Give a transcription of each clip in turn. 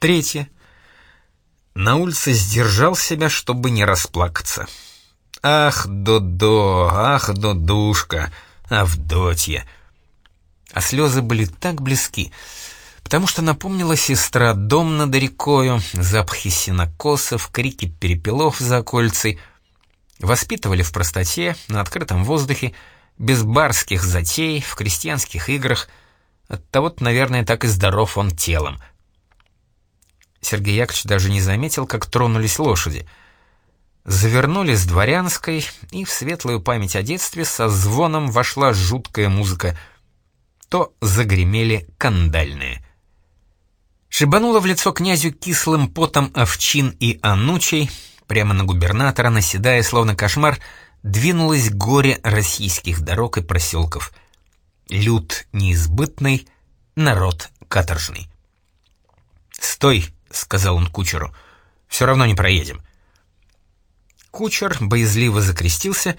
Третье. На улице сдержал себя, чтобы не расплакаться. Ах, Додо, ах, Додушка, Авдотья. А слезы были так близки, потому что напомнила сестра дом над рекою, запахи сенокосов, крики перепелов за окольцей. Воспитывали в простоте, на открытом воздухе, без барских затей, в крестьянских играх. Оттого-то, наверное, так и здоров он телом. Сергей Яковлевич даже не заметил, как тронулись лошади. Завернули с дворянской, и в светлую память о детстве со звоном вошла жуткая музыка. То загремели кандальные. Шибануло в лицо князю кислым потом овчин и анучей, прямо на губернатора, наседая, словно кошмар, двинулось горе российских дорог и проселков. Люд неизбытный, народ каторжный. «Стой!» — сказал он кучеру. «Все равно не проедем». Кучер боязливо закрестился,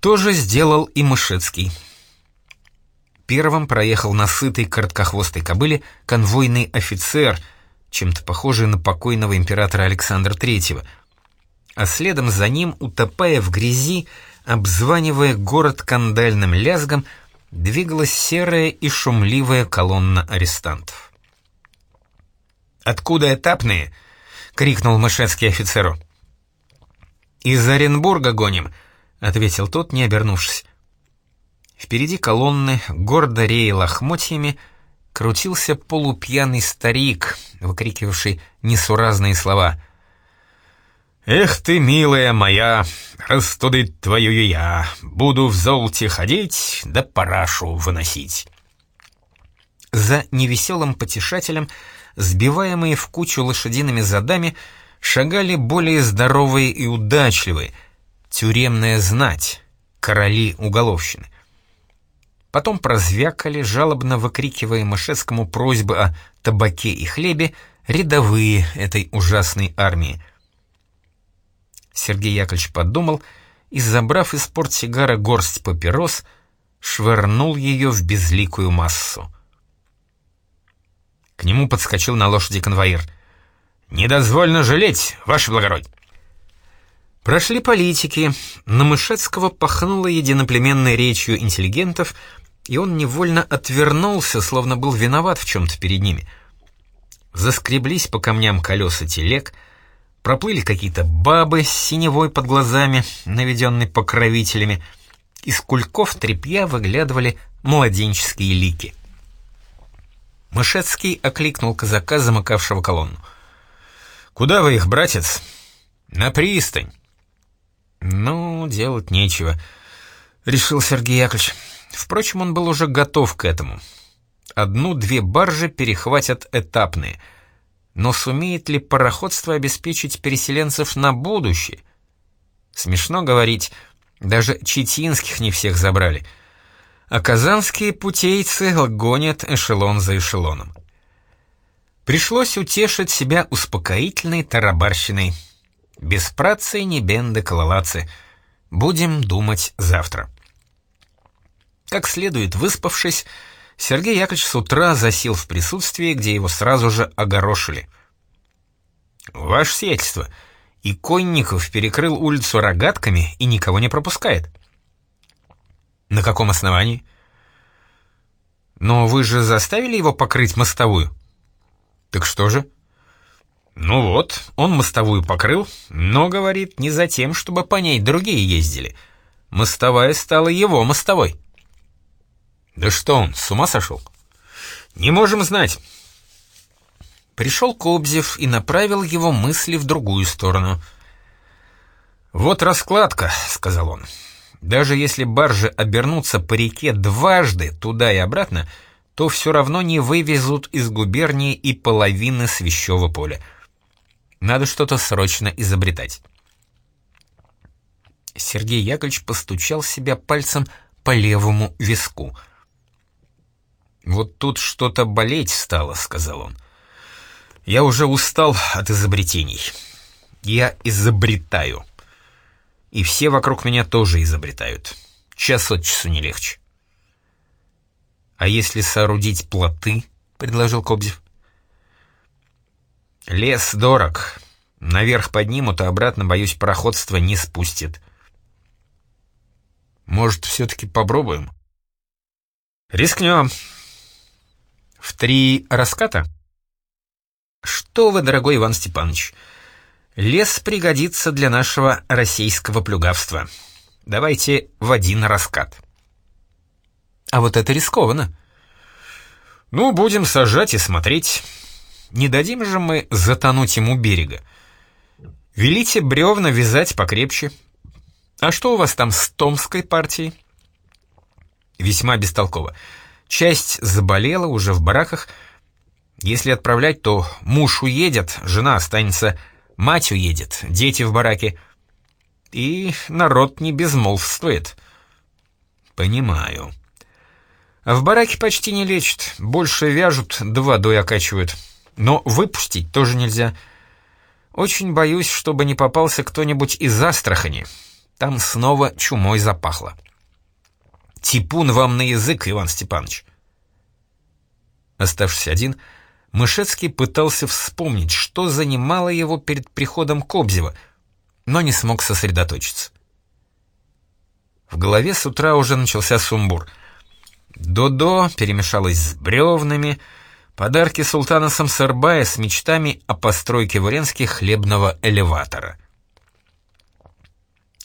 тоже сделал и Мышецкий. Первым проехал на сытой короткохвостой кобыле конвойный офицер, чем-то похожий на покойного императора Александра Третьего, а следом за ним, утопая в грязи, обзванивая город кандальным лязгом, двигалась серая и шумливая колонна арестантов. «Откуда этапные?» — крикнул Мышецкий офицеру. «Из Оренбурга гоним», — ответил тот, не обернувшись. Впереди колонны, гордо рея лохмотьями, крутился полупьяный старик, выкрикивавший несуразные слова. «Эх ты, милая моя, растудыть твою я, буду в золоте ходить, да парашу выносить». За невеселым потешателем — сбиваемые в кучу лошадиными задами, шагали более здоровые и удачливые, тюремная знать, короли уголовщины. Потом прозвякали, жалобно выкрикивая Мышецкому просьбы о табаке и хлебе, рядовые этой ужасной армии. Сергей Яковлевич подумал и, забрав из портсигара горсть папирос, швырнул ее в безликую массу. К нему подскочил на лошади конвоир. «Недозвольно жалеть, ваше благородие!» Прошли политики, на Мышецкого пахнуло единоплеменной речью интеллигентов, и он невольно отвернулся, словно был виноват в чем-то перед ними. Заскреблись по камням колеса телег, проплыли какие-то бабы с синевой под глазами, наведенной покровителями, из кульков тряпья выглядывали младенческие лики. Мышецкий окликнул казака, замыкавшего колонну. «Куда вы их, братец?» «На пристань». «Ну, делать нечего», — решил Сергей Яковлевич. Впрочем, он был уже готов к этому. Одну-две баржи перехватят этапные. Но сумеет ли пароходство обеспечить переселенцев на будущее? Смешно говорить, даже читинских не всех забрали — а казанские путейцы гонят эшелон за эшелоном. Пришлось утешить себя успокоительной тарабарщиной. Без працы не бенды кололацы. Будем думать завтра. Как следует выспавшись, Сергей Яковлевич с утра засел в присутствии, где его сразу же огорошили. «Ваше сиятельство, и Конников перекрыл улицу рогатками и никого не пропускает». «На каком основании?» «Но вы же заставили его покрыть мостовую?» «Так что же?» «Ну вот, он мостовую покрыл, но, говорит, не за тем, чтобы по ней другие ездили. Мостовая стала его мостовой». «Да что он, с ума сошел?» «Не можем знать». Пришел Кобзев и направил его мысли в другую сторону. «Вот раскладка», — сказал он. Даже если баржи обернутся по реке дважды туда и обратно, то все равно не вывезут из губернии и половины свящего поля. Надо что-то срочно изобретать. Сергей Яковлевич постучал себя пальцем по левому виску. «Вот тут что-то болеть стало», — сказал он. «Я уже устал от изобретений. Я изобретаю» и все вокруг меня тоже изобретают. Час от часу не легче. «А если соорудить плоты?» — предложил Кобзев. Лес дорог. Наверх поднимут, а обратно, боюсь, пароходство не спустит. Может, все-таки попробуем? Рискнем. В три раската? Что вы, дорогой Иван Степанович, лес пригодится для нашего российского плюгавства. Давайте в один раскат. А вот это рискованно. Ну, будем сажать и смотреть. Не дадим же мы затонуть ему берега. Велите бревна вязать покрепче. А что у вас там с Томской партией? Весьма бестолково. Часть заболела уже в бараках. Если отправлять, то муж уедет, жена останется, мать уедет, дети в бараке. И народ не безмолвствует. Понимаю. В бараке почти не лечат, больше вяжут, да водой окачивают. Но выпустить тоже нельзя. Очень боюсь, чтобы не попался кто-нибудь из Астрахани. Там снова чумой запахло. Типун вам на язык, Иван Степанович. Оставшись один, Мышецкий пытался вспомнить, что занимало его перед приходом Кобзева, но не смог сосредоточиться. В голове с утра уже начался сумбур. Додо перемешалось с бревнами, подарки султана Самсарбая с мечтами о постройке в Уренске хлебного элеватора.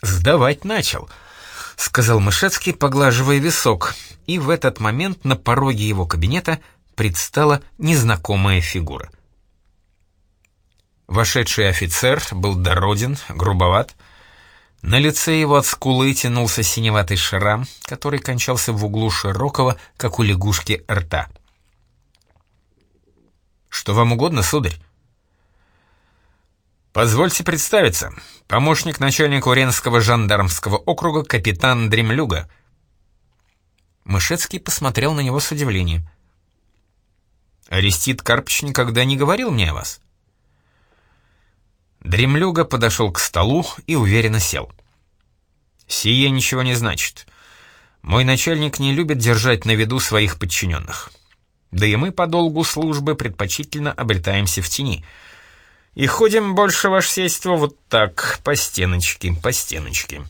«Сдавать начал», — сказал Мышецкий, поглаживая висок, и в этот момент на пороге его кабинета предстала незнакомая фигура. Вошедший офицер был дороден, грубоват. На лице его от скулы тянулся синеватый шрам, который кончался в углу широкого, как у лягушки, рта. «Что вам угодно, сударь?» «Позвольте представиться. Помощник начальника Уренского жандармского округа капитан Дремлюга». Мышецкий посмотрел на него с удивлением. «Арестит Карпыч никогда не говорил мне о вас». Дремлюга подошел к столу и уверенно сел. «Сие ничего не значит. Мой начальник не любит держать на виду своих подчиненных. Да и мы по долгу службы предпочтительно обретаемся в тени». И ходим больше, ваше сельство, вот так, по стеночке, по стеночке.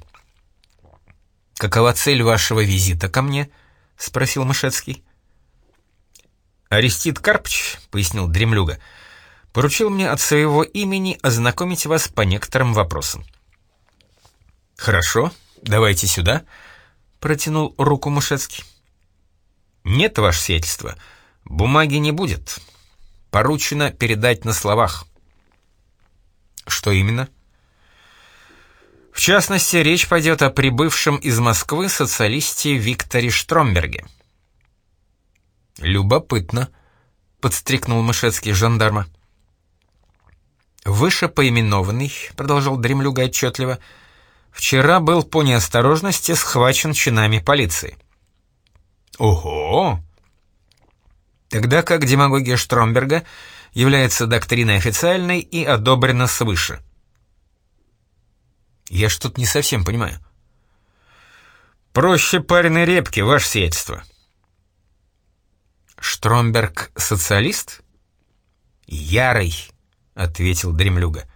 «Какова цель вашего визита ко мне?» — спросил Мышецкий. «Арестит Карпч», — пояснил Дремлюга, — «поручил мне от своего имени ознакомить вас по некоторым вопросам». «Хорошо, давайте сюда», — протянул руку Мышецкий. «Нет, ваше сиятельство, бумаги не будет. Поручено передать на словах». Что именно? В частности, речь пойдет о прибывшем из Москвы социалисте Викторе Штромберге. «Любопытно», — подстрикнул Мышецкий жандарма. «Выше поименованный», — продолжал Дремлюга отчетливо, — «вчера был по неосторожности схвачен чинами полиции». «Ого!» Тогда как демагогия Штромберга является доктриной официальной и одобрена свыше. Я что-то не совсем понимаю. Проще пареной репки, ваше сиятельство. Штромберг социалист? Ярый, ответил Дремлюга.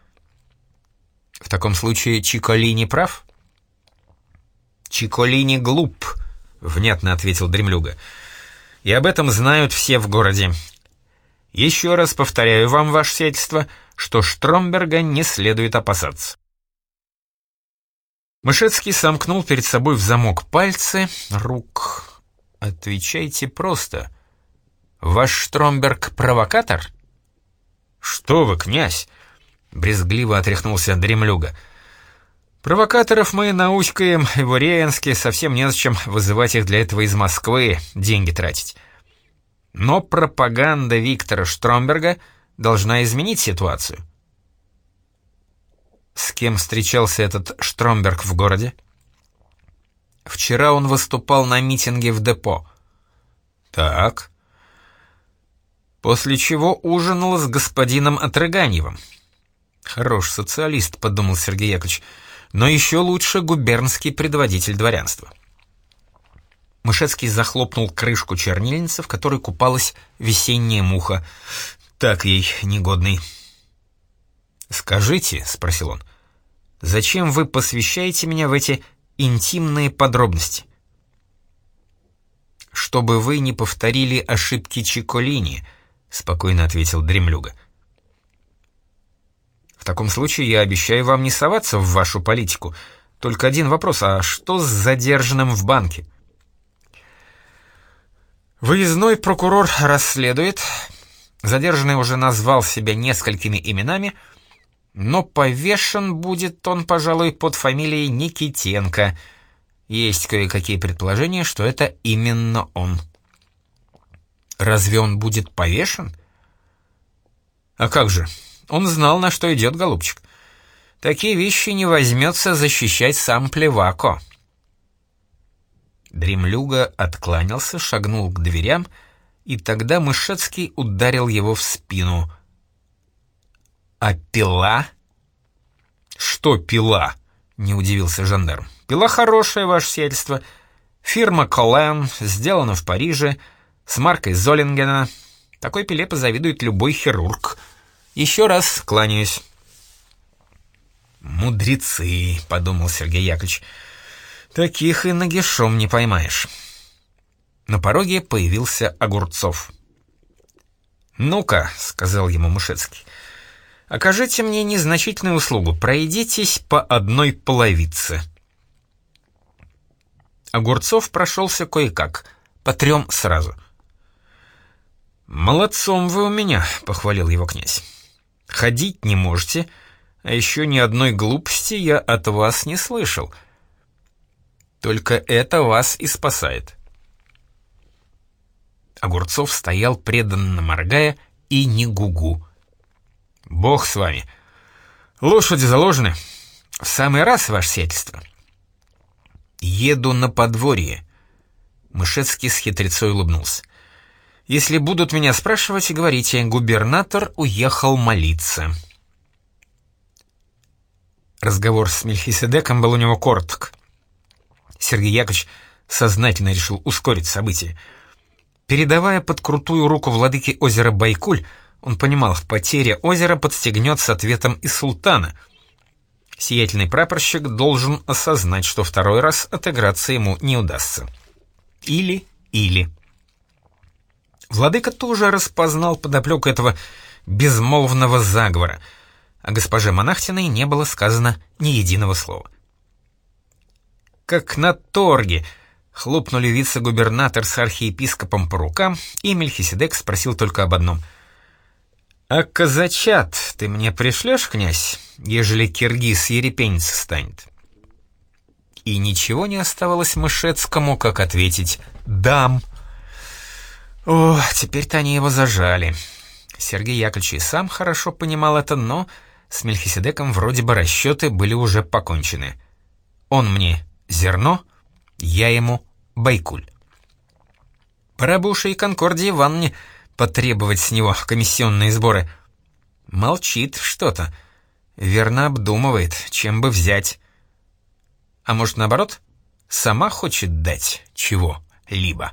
В таком случае Чиколини прав? Чиколини глуп, внятно ответил Дремлюга. И об этом знают все в городе. Еще раз повторяю вам, ваше сельство, что Штромберга не следует опасаться. Мышецкий сомкнул перед собой в замок пальцы, рук. Отвечайте просто. Ваш Штромберг провокатор? Что вы, князь? Брезгливо отряхнулся дремлюга. Провокаторов мы научкаем в Уреенске, совсем незачем вызывать их для этого из Москвы, деньги тратить. Но пропаганда Виктора Штромберга должна изменить ситуацию. С кем встречался этот Штромберг в городе? Вчера он выступал на митинге в депо. Так. После чего ужинал с господином Отрыганьевым. Хорош социалист, подумал Сергей Яковлевич, но еще лучше губернский предводитель дворянства. Мышецкий захлопнул крышку чернильницы, в которой купалась весенняя муха. Так ей, негодный. «Скажите», — спросил он, — «зачем вы посвящаете меня в эти интимные подробности?» «Чтобы вы не повторили ошибки Чиколини», — спокойно ответил Дремлюга. «В таком случае я обещаю вам не соваться в вашу политику. Только один вопрос, а что с задержанным в банке?» Выездной прокурор расследует. Задержанный уже назвал себя несколькими именами, но повешен будет он, пожалуй, под фамилией Никитенко. Есть кое-какие предположения, что это именно он. Разве он будет повешен? А как же? Он знал, на что идет, голубчик. Такие вещи не возьмется защищать сам Плевако. Дремлюга откланялся, шагнул к дверям, и тогда Мышецкий ударил его в спину. «А пила?» «Что пила?» — не удивился жандарм. «Пила хорошая, ваше сельство. Фирма Колен, сделана в Париже, с маркой Золингена. Такой пиле позавидует любой хирург. Еще раз кланяюсь». «Мудрецы», — подумал Сергей Яковлевич, — Таких и нагишом не поймаешь. На пороге появился Огурцов. «Ну-ка», — сказал ему Мышецкий, — «окажите мне незначительную услугу, пройдитесь по одной половице». Огурцов прошелся кое-как, по трем сразу. «Молодцом вы у меня», — похвалил его князь. «Ходить не можете, а еще ни одной глупости я от вас не слышал». Только это вас и спасает. Огурцов стоял преданно моргая и не гугу. «Бог с вами. Лошади заложены. В самый раз, ваше сельство». «Еду на подворье». Мышецкий с хитрецой улыбнулся. «Если будут меня спрашивать, говорите, губернатор уехал молиться». Разговор с Мельхиседеком был у него короток. Сергей Яковлевич сознательно решил ускорить события. Передавая под крутую руку владыки озера Байкуль, он понимал, потеря озера подстегнет с ответом и султана. Сиятельный прапорщик должен осознать, что второй раз отыграться ему не удастся. Или-или. Владыка тоже распознал подоплеку этого безмолвного заговора. О госпоже Монахтиной не было сказано ни единого слова как на торге!» Хлопнули вице-губернатор с архиепископом по рукам, и Мельхиседек спросил только об одном. «А казачат ты мне пришлешь, князь, ежели киргиз ерепенец станет?» И ничего не оставалось Мышецкому, как ответить «дам». О, теперь-то они его зажали. Сергей Яковлевич и сам хорошо понимал это, но с Мельхиседеком вроде бы расчеты были уже покончены. Он мне зерно, я ему байкуль. Пора бы уж и Конкордии Ивановне потребовать с него комиссионные сборы. Молчит что-то. Верно обдумывает, чем бы взять. А может, наоборот, сама хочет дать чего-либо.